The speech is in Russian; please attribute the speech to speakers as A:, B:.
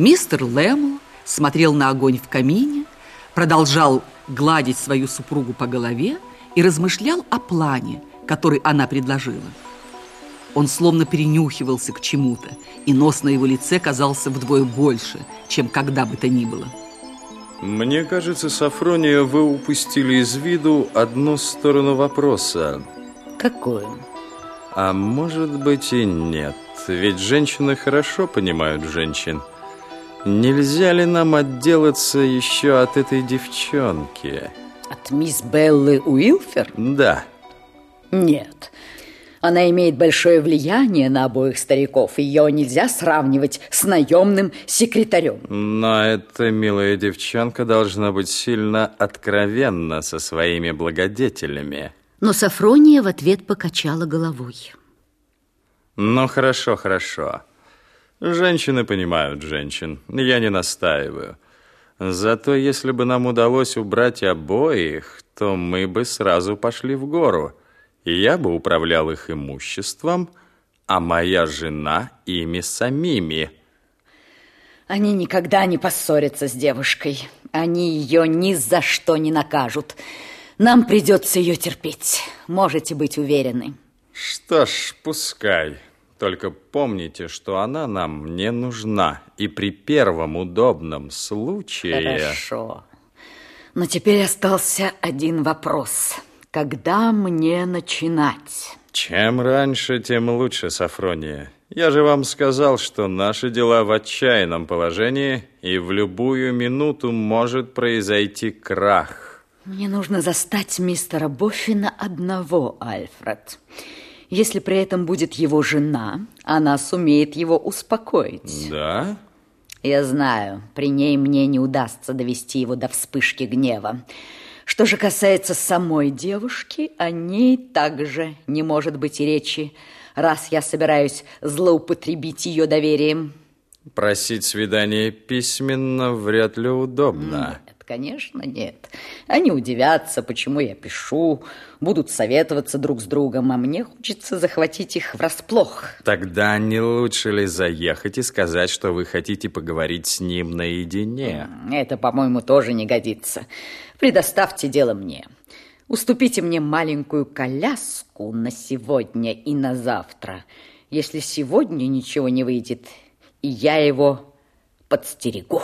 A: Мистер Лэмл смотрел на огонь в камине, продолжал гладить свою супругу по голове и размышлял о плане, который она предложила. Он словно перенюхивался к чему-то, и нос на его лице казался вдвое больше, чем когда бы то ни было.
B: Мне кажется, Сафрония, вы упустили из виду одну сторону вопроса.
C: Какую?
B: А может быть и нет. Ведь женщины хорошо понимают женщин. Нельзя ли нам отделаться еще от этой девчонки?
C: От мисс Беллы Уилфер?
B: Да.
C: Нет. Она имеет большое влияние на обоих стариков. Ее нельзя сравнивать с наемным секретарем.
B: Но эта милая девчонка должна быть сильно откровенна со своими благодетелями.
D: Но Сафрония в ответ покачала головой.
B: Ну, хорошо, хорошо. Женщины понимают женщин. Я не настаиваю. Зато если бы нам удалось убрать обоих, то мы бы сразу пошли в гору я бы управлял их имуществом, а моя жена ими самими.
C: Они никогда не поссорятся с девушкой. Они ее ни за что не накажут. Нам придется ее терпеть. Можете быть уверены.
B: Что ж, пускай. Только помните, что она нам не нужна. И при первом удобном случае...
C: Хорошо. Но теперь остался один вопрос. Когда мне начинать?
B: Чем раньше, тем лучше, Сафрония. Я же вам сказал, что наши дела в отчаянном положении, и в любую минуту может произойти крах.
C: Мне нужно застать мистера Боффина одного, Альфред. Если при этом будет его жена, она сумеет его успокоить.
B: Да?
C: Я знаю, при ней мне не удастся довести его до вспышки гнева. Что же касается самой девушки, о ней также не может быть и речи, раз я собираюсь злоупотребить ее доверием.
B: Просить свидание письменно вряд ли удобно.
C: Нет, конечно, нет. Они удивятся, почему я пишу, будут советоваться друг с другом, а мне хочется захватить их врасплох.
B: Тогда не лучше ли заехать и сказать, что вы хотите поговорить с ним наедине?
C: Это, по-моему, тоже не годится. Предоставьте дело мне. Уступите мне маленькую коляску на сегодня и на завтра. Если сегодня ничего не выйдет, и я его подстерегу.